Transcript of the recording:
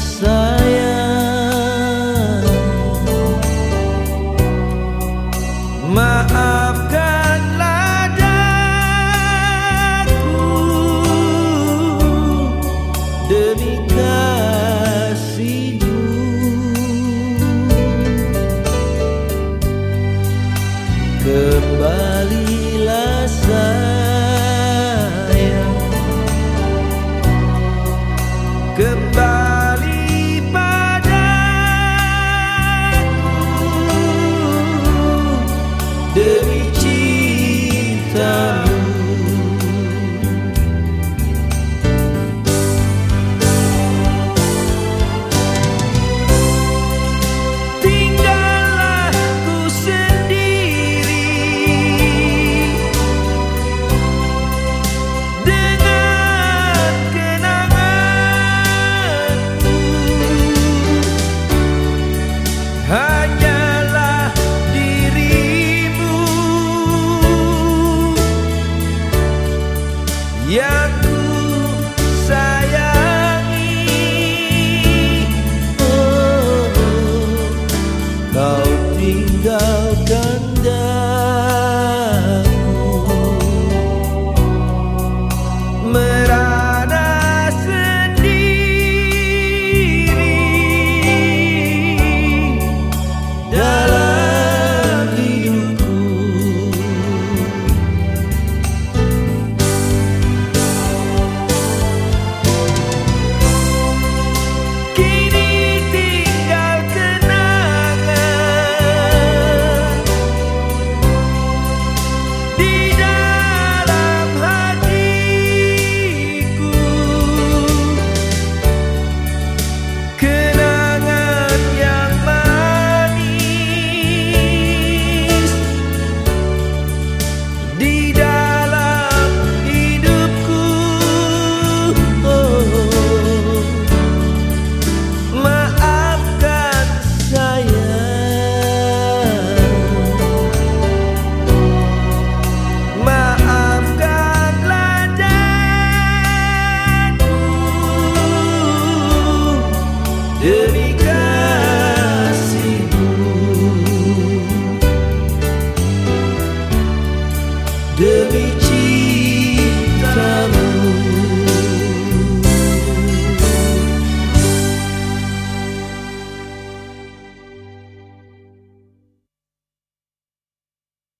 sayang. Maafkanlah daku Demi de